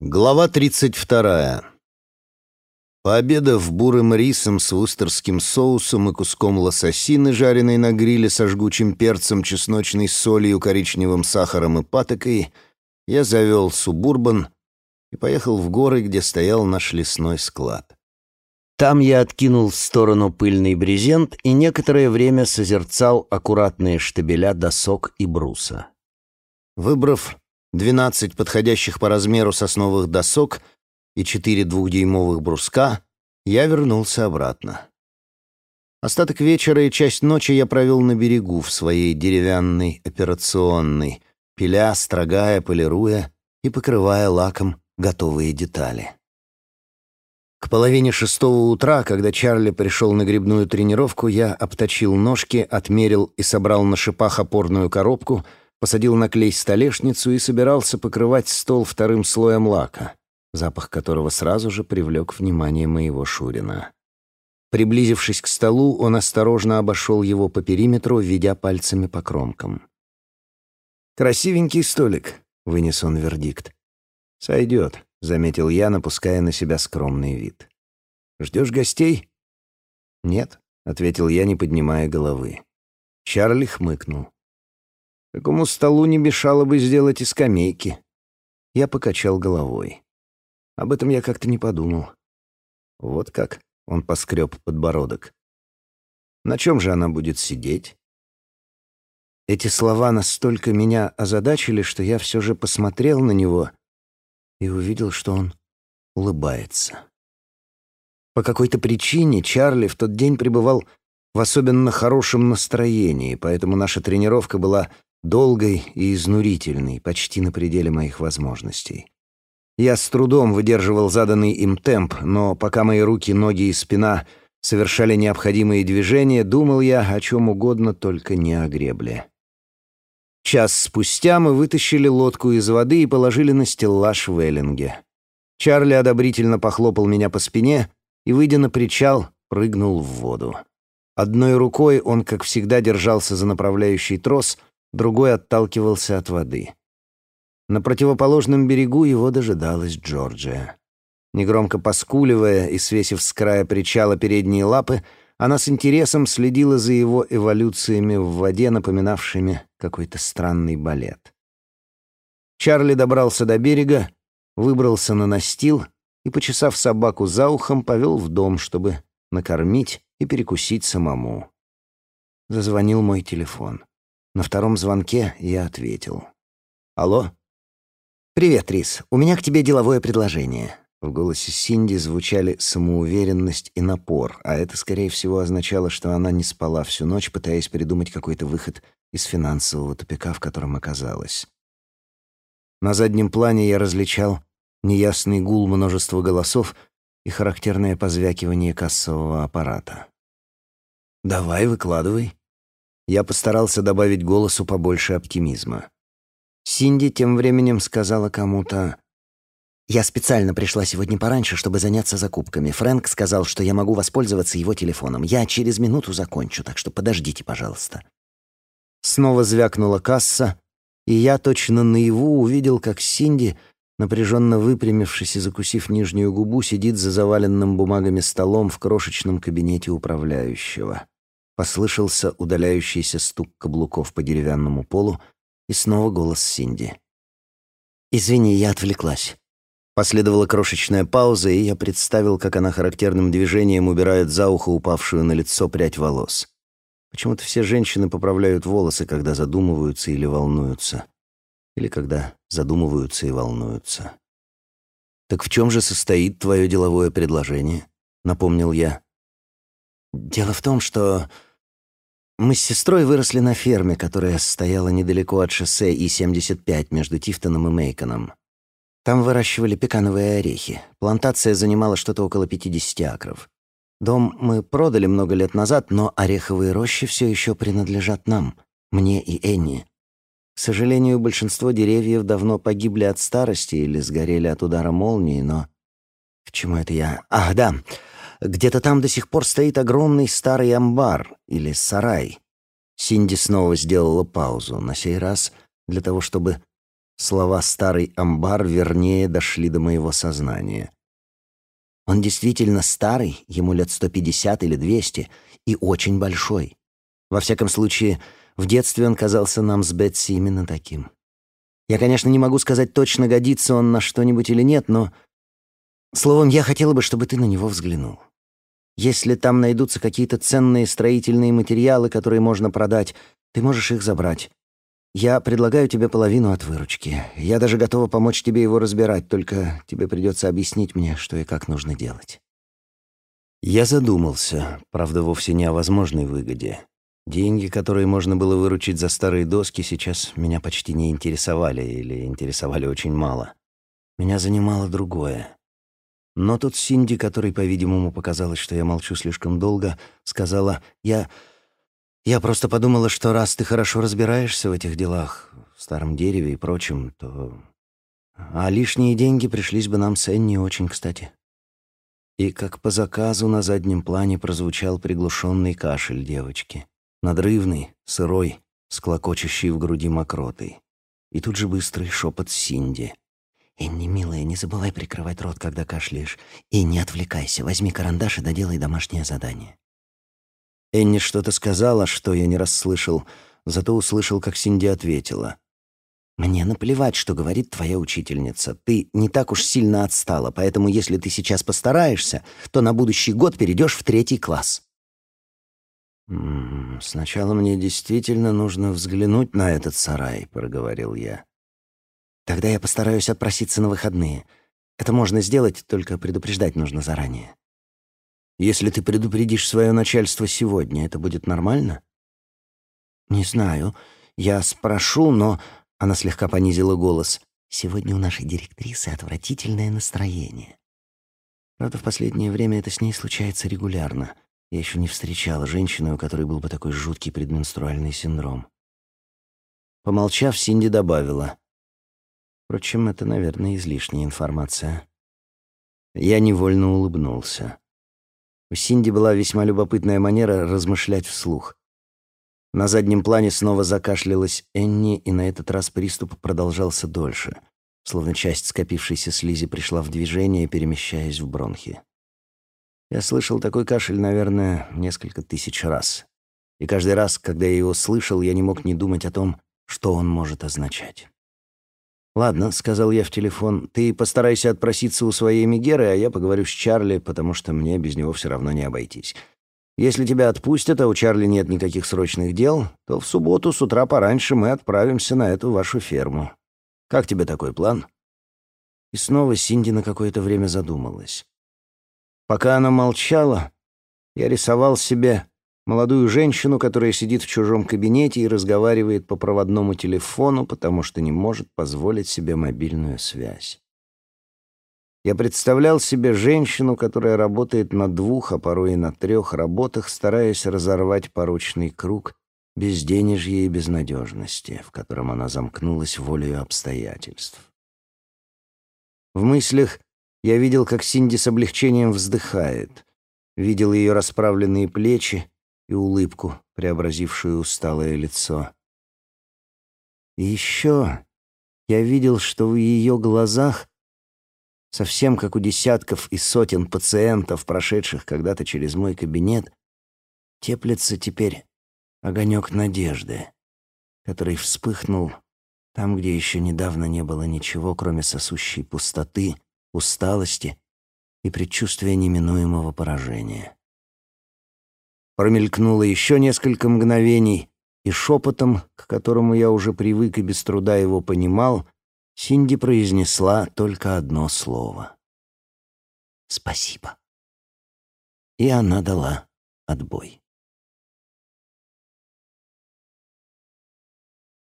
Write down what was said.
Глава 32. Пообедав бурым рисом с вустерским соусом и куском лососины, жареной на гриле со жгучим перцем, чесночной солью, коричневым сахаром и патокой, я завел субурбан и поехал в горы, где стоял наш лесной склад. Там я откинул в сторону пыльный брезент и некоторое время созерцал аккуратные штабеля досок и бруса. Выбрав Двенадцать подходящих по размеру сосновых досок и четыре двухдюймовых бруска, я вернулся обратно. Остаток вечера и часть ночи я провел на берегу в своей деревянной операционной, пиля, строгая, полируя и покрывая лаком готовые детали. К половине шестого утра, когда Чарли пришел на грибную тренировку, я обточил ножки, отмерил и собрал на шипах опорную коробку — посадил на клей столешницу и собирался покрывать стол вторым слоем лака, запах которого сразу же привлек внимание моего Шурина. Приблизившись к столу, он осторожно обошел его по периметру, ведя пальцами по кромкам. «Красивенький столик», — вынес он вердикт. «Сойдет», — заметил я, напуская на себя скромный вид. «Ждешь гостей?» «Нет», — ответил я, не поднимая головы. Чарли хмыкнул. Такому столу не мешало бы сделать и скамейки. Я покачал головой. Об этом я как-то не подумал. Вот как? Он поскреб подбородок. На чем же она будет сидеть? Эти слова настолько меня озадачили, что я все же посмотрел на него и увидел, что он улыбается. По какой-то причине Чарли в тот день пребывал в особенно хорошем настроении, поэтому наша тренировка была долгой и изнурительной, почти на пределе моих возможностей. Я с трудом выдерживал заданный им темп, но пока мои руки, ноги и спина совершали необходимые движения, думал я о чем угодно, только не о гребле. Час спустя мы вытащили лодку из воды и положили на стеллаж в Эллинге. Чарли одобрительно похлопал меня по спине и, выйдя на причал, прыгнул в воду. Одной рукой он, как всегда, держался за направляющий трос, другой отталкивался от воды. На противоположном берегу его дожидалась Джорджия. Негромко поскуливая и свесив с края причала передние лапы, она с интересом следила за его эволюциями в воде, напоминавшими какой-то странный балет. Чарли добрался до берега, выбрался на настил и, почесав собаку за ухом, повел в дом, чтобы накормить и перекусить самому. Зазвонил мой телефон. На втором звонке я ответил. «Алло?» «Привет, Рис. У меня к тебе деловое предложение». В голосе Синди звучали самоуверенность и напор, а это, скорее всего, означало, что она не спала всю ночь, пытаясь придумать какой-то выход из финансового тупика, в котором оказалась. На заднем плане я различал неясный гул множества голосов и характерное позвякивание кассового аппарата. «Давай, выкладывай», я постарался добавить голосу побольше оптимизма. Синди тем временем сказала кому-то... «Я специально пришла сегодня пораньше, чтобы заняться закупками. Фрэнк сказал, что я могу воспользоваться его телефоном. Я через минуту закончу, так что подождите, пожалуйста». Снова звякнула касса, и я точно наяву увидел, как Синди, напряженно выпрямившись и закусив нижнюю губу, сидит за заваленным бумагами столом в крошечном кабинете управляющего. Послышался удаляющийся стук каблуков по деревянному полу и снова голос Синди. «Извини, я отвлеклась». Последовала крошечная пауза, и я представил, как она характерным движением убирает за ухо упавшую на лицо прядь волос. Почему-то все женщины поправляют волосы, когда задумываются или волнуются. Или когда задумываются и волнуются. «Так в чем же состоит твое деловое предложение?» — напомнил я. «Дело в том, что мы с сестрой выросли на ферме, которая стояла недалеко от шоссе И-75 между Тифтоном и Мейконом. Там выращивали пекановые орехи. Плантация занимала что-то около 50 акров. Дом мы продали много лет назад, но ореховые рощи все еще принадлежат нам, мне и Энни. К сожалению, большинство деревьев давно погибли от старости или сгорели от удара молнии, но... К чему это я? Ах, да. Где-то там до сих пор стоит огромный старый амбар или сарай. Синди снова сделала паузу, на сей раз для того, чтобы Слова «старый амбар» вернее дошли до моего сознания. Он действительно старый, ему лет 150 или 200, и очень большой. Во всяком случае, в детстве он казался нам с Бетси именно таким. Я, конечно, не могу сказать точно, годится он на что-нибудь или нет, но... Словом, я хотела бы, чтобы ты на него взглянул. Если там найдутся какие-то ценные строительные материалы, которые можно продать, ты можешь их забрать. Я предлагаю тебе половину от выручки. Я даже готова помочь тебе его разбирать, только тебе придется объяснить мне, что и как нужно делать. Я задумался, правда, вовсе не о возможной выгоде. Деньги, которые можно было выручить за старые доски, сейчас меня почти не интересовали или интересовали очень мало. Меня занимало другое. Но тут Синди, которой, по-видимому, показалось, что я молчу слишком долго, сказала, «Я... я просто подумала, что раз ты хорошо разбираешься в этих делах, в старом дереве и прочем, то... А лишние деньги пришлись бы нам с Энни очень кстати». И как по заказу на заднем плане прозвучал приглушенный кашель девочки. Надрывный, сырой, склокочущий в груди мокротой. И тут же быстрый шепот Синди — «Энни, милая, не забывай прикрывать рот, когда кашляешь. И не отвлекайся, возьми карандаш и доделай домашнее задание». Энни что-то сказала, что я не расслышал, зато услышал, как Синди ответила. «Мне наплевать, что говорит твоя учительница. Ты не так уж сильно отстала, поэтому если ты сейчас постараешься, то на будущий год перейдешь в третий класс». «М -м, «Сначала мне действительно нужно взглянуть на этот сарай», — проговорил я. Тогда я постараюсь отпроситься на выходные. Это можно сделать, только предупреждать нужно заранее. Если ты предупредишь свое начальство сегодня, это будет нормально? Не знаю. Я спрошу, но... Она слегка понизила голос. Сегодня у нашей директрисы отвратительное настроение. Правда, в последнее время это с ней случается регулярно. Я еще не встречала женщину, у которой был бы такой жуткий предменструальный синдром. Помолчав, Синди добавила. Впрочем, это, наверное, излишняя информация. Я невольно улыбнулся. У Синди была весьма любопытная манера размышлять вслух. На заднем плане снова закашлялась Энни, и на этот раз приступ продолжался дольше, словно часть скопившейся слизи пришла в движение, перемещаясь в бронхи. Я слышал такой кашель, наверное, несколько тысяч раз. И каждый раз, когда я его слышал, я не мог не думать о том, что он может означать. «Ладно», — сказал я в телефон, — «ты постарайся отпроситься у своей Мегеры, а я поговорю с Чарли, потому что мне без него все равно не обойтись. Если тебя отпустят, а у Чарли нет никаких срочных дел, то в субботу с утра пораньше мы отправимся на эту вашу ферму. Как тебе такой план?» И снова Синди на какое-то время задумалась. Пока она молчала, я рисовал себе молодую женщину, которая сидит в чужом кабинете и разговаривает по проводному телефону, потому что не может позволить себе мобильную связь. Я представлял себе женщину, которая работает на двух, а порой и на трех работах, стараясь разорвать порочный круг безденежья и безнадежности, в котором она замкнулась волею обстоятельств. В мыслях я видел, как Синди с облегчением вздыхает, видел ее расправленные плечи, и улыбку, преобразившую усталое лицо. И еще я видел, что в ее глазах, совсем как у десятков и сотен пациентов, прошедших когда-то через мой кабинет, теплится теперь огонек надежды, который вспыхнул там, где еще недавно не было ничего, кроме сосущей пустоты, усталости и предчувствия неминуемого поражения. Промелькнуло еще несколько мгновений, и шепотом, к которому я уже привык и без труда его понимал, Синди произнесла только одно слово. «Спасибо». И она дала отбой.